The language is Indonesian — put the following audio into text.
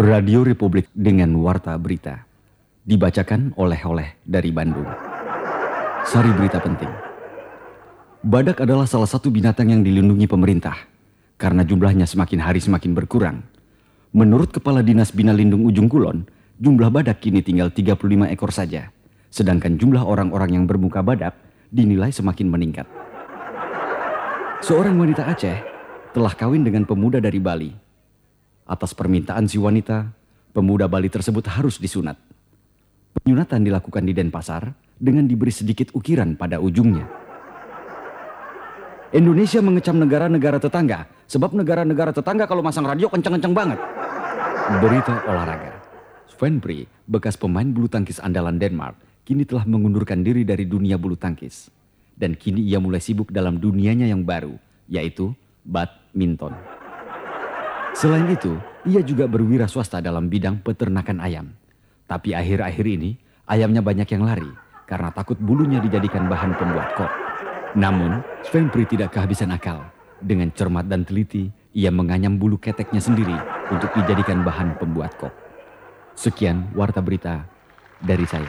Radio Republik dengan Warta Berita. Dibacakan oleh-oleh dari Bandung. Sari berita penting. Badak adalah salah satu binatang yang dilindungi pemerintah karena jumlahnya semakin hari semakin berkurang. Menurut Kepala Dinas Bina Lindung Ujung Kulon, jumlah badak kini tinggal 35 ekor saja. Sedangkan jumlah orang-orang yang bermuka badak dinilai semakin meningkat. Seorang wanita Aceh telah kawin dengan pemuda dari Bali. Atas permintaan si wanita, pemuda Bali tersebut harus disunat. Penyunatan dilakukan di Denpasar dengan diberi sedikit ukiran pada ujungnya. Indonesia mengecam negara-negara tetangga sebab negara-negara tetangga kalau masang radio kenceng-kenceng banget. Berita olahraga. Sven Bry, bekas pemain bulu tangkis andalan Denmark, kini telah mengundurkan diri dari dunia bulu tangkis. Dan kini ia mulai sibuk dalam dunianya yang baru, yaitu badminton. Selain itu, ia juga berwira swasta dalam bidang peternakan ayam. Tapi akhir-akhir ini, ayamnya banyak yang lari karena takut bulunya dijadikan bahan pembuat kok. Namun, Sven Pri tidak kehabisan akal. Dengan cermat dan teliti, ia menganyam bulu keteknya sendiri untuk dijadikan bahan pembuat kok. Sekian warta berita dari saya.